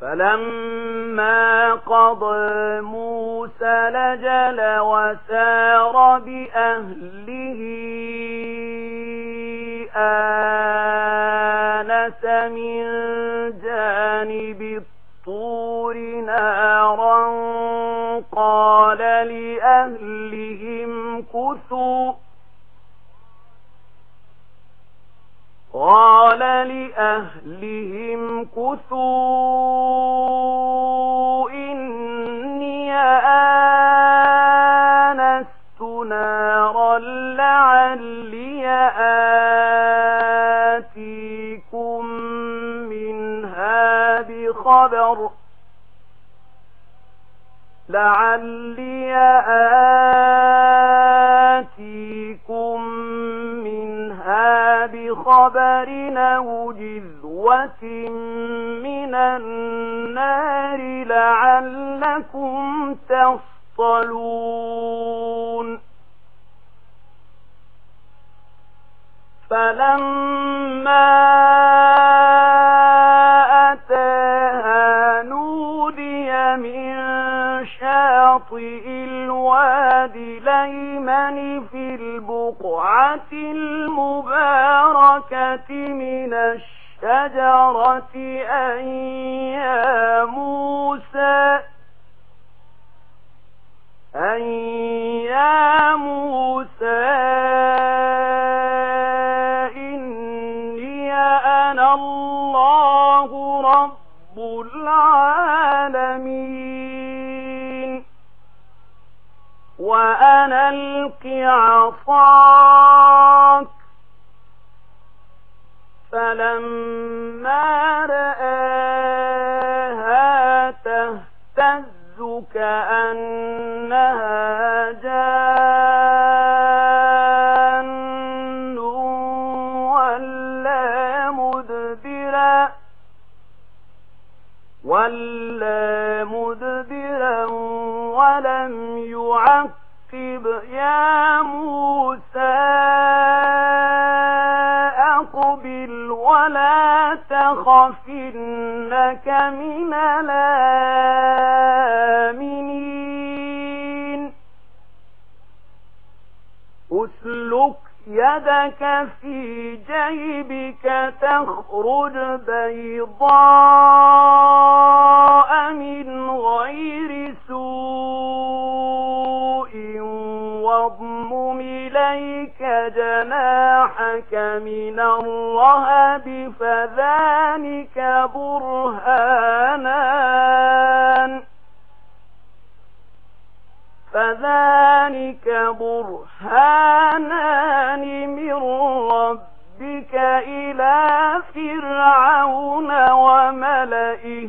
فلما قضى موسى لجل وسار بأهله آنس من جانب الطور نارا قال لأهلهم كثوا قال لأهلهم امكثوا إني آنست نارا لعلي آتيكم منها بخبر لعلي آتيكم منها بخبر نوجد قُوَّةٍ مِنَ النَّارِ لَعَلَّكُمْ تَصْطَلُونَ. فَلَمَّا أَتَاهَا نُودِيَ مِنْ شَاطِئِ الْوَادِ لَيْمَنِ فِي الْبُقْعَةِ الشجرة أن يا موسى أن يا موسى إني أنا الله رب العالمين وأنا القعصان فلما رآها تهتز كأنها جان ولا مدبرا ولا مدبرا ولم يعقب يا فاصبر ولا تخف إنك من الآمنين. أسلك يدك في جيبك تخرج بيضاء من غير سوء وَاضْمُمْ إليك جناح لك من الرهب فذلك برهانان. فذلك برهانان من ربك إلى فرعون وملئه.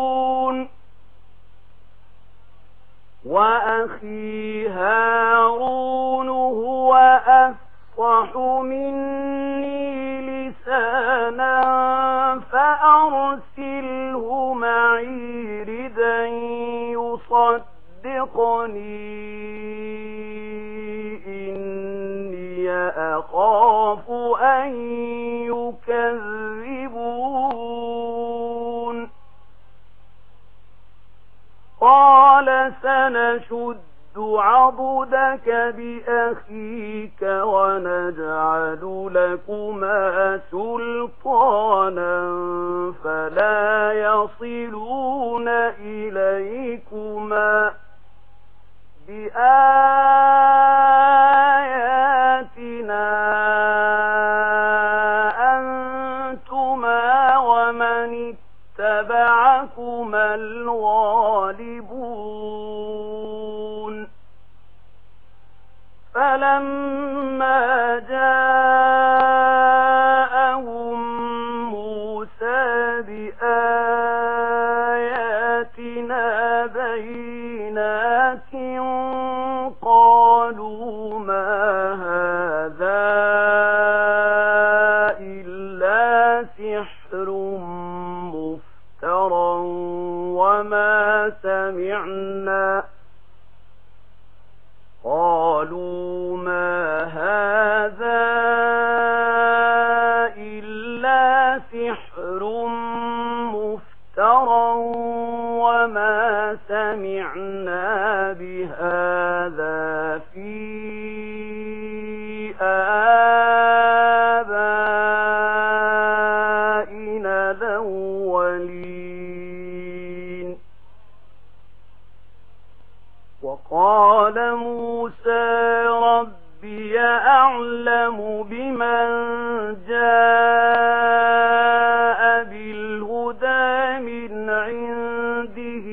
وأخي هارون هو أفصح مني لسانا فأرسله معي ردا يصدقني. إني أخاف أن نشد عبدك بأخيك ونجعل لكما سلطانا فلا يصلون إليكما آه قال موسى ربي أعلم بمن جاء بالهدى من عنده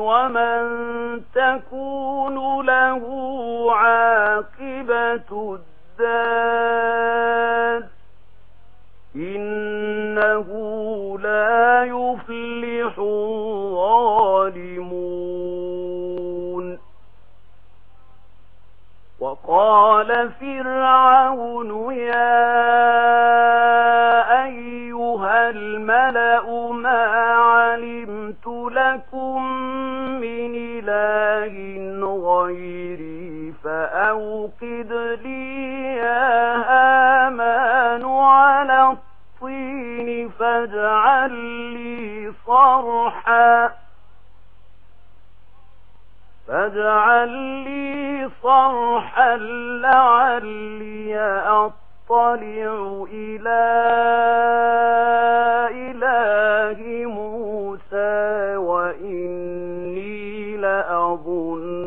ومن تكون له عاقبة الدار أوقد لي يا هامان على الطين فاجعل لي صرحا. فاجعل لي صرحا لعلي أطلع إلى إله موسى وإني لأظن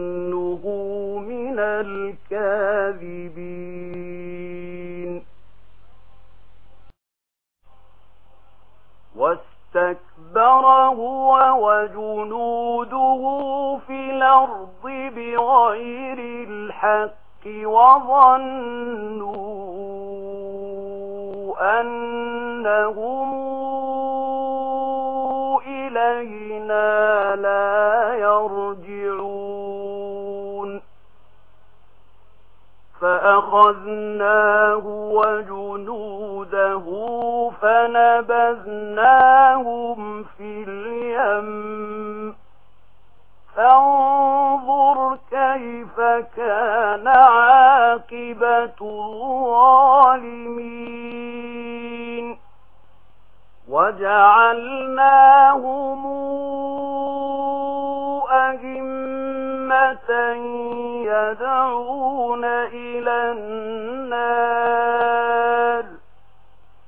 الحق وظنوا أنهم إلينا لا يرجعون. فأخذناه وجنوده فنبذناهم في اليم. فانظر كيف كان عاقبة الظالمين. وجعلناهم أهمة يدعون إلى النار.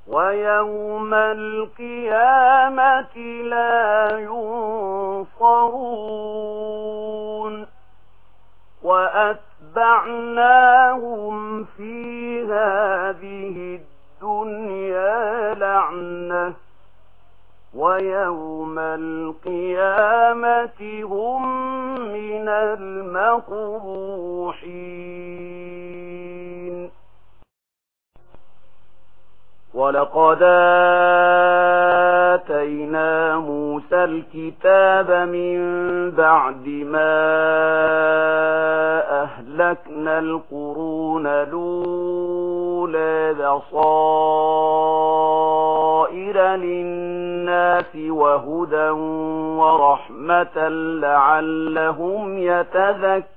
ويوم القيامة لا ينظر يَفْقَهُونَ وَأَتْبَعْنَاهُمْ فِي هَذِهِ الدُّنْيَا لَعْنَةً وَيَوْمَ الْقِيَامَةِ هُمْ مِنَ الْمَقْبُوحِينَ. وَلَقَدْ آمَنَ آتينا موسى الكتاب من بعد ما أهلكنا القرون لولا بصائر للناس وهدى ورحمة لعلهم يتذكرون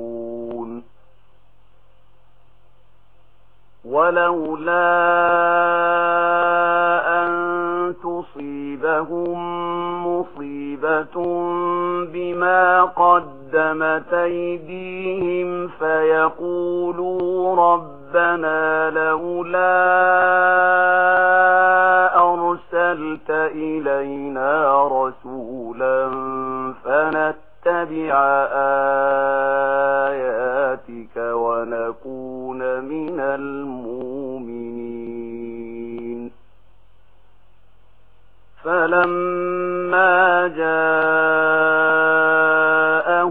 ولولا أن تصيبهم مصيبة بما قدمت أيديهم فيقولوا ربنا لولا أرسلت إلينا رسولا فنتبع آه فلما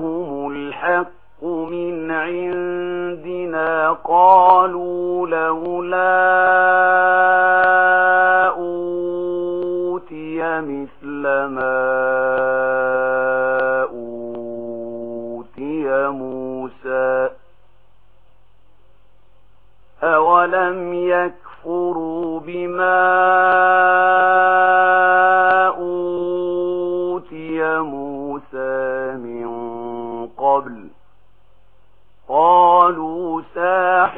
جاءهم الحق من عندنا قالوا لولا أوتي مثل ما أوتي موسى أولم يكفروا بما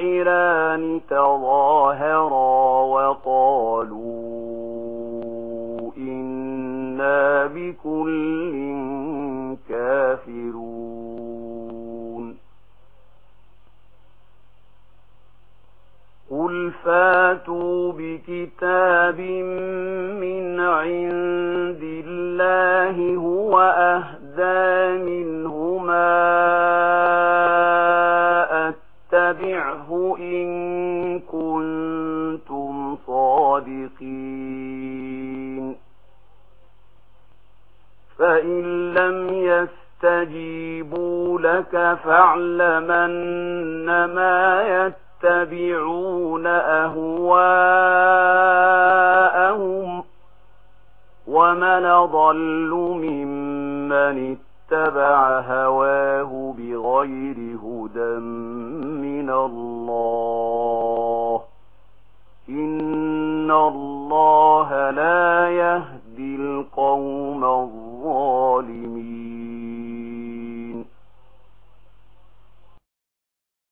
ساحران تظاهرا وقالوا إنا بكل كافرون. قل فاتوا بكتاب من عند الله هو أهدى من اتبعه إن كنتم صادقين فإن لم يستجيبوا لك فاعلمن ما يتبعون أهواءهم ومن ضل ممن اتبعون اتبع هواه بغير هدى من الله. إن الله لا يهدي القوم الظالمين.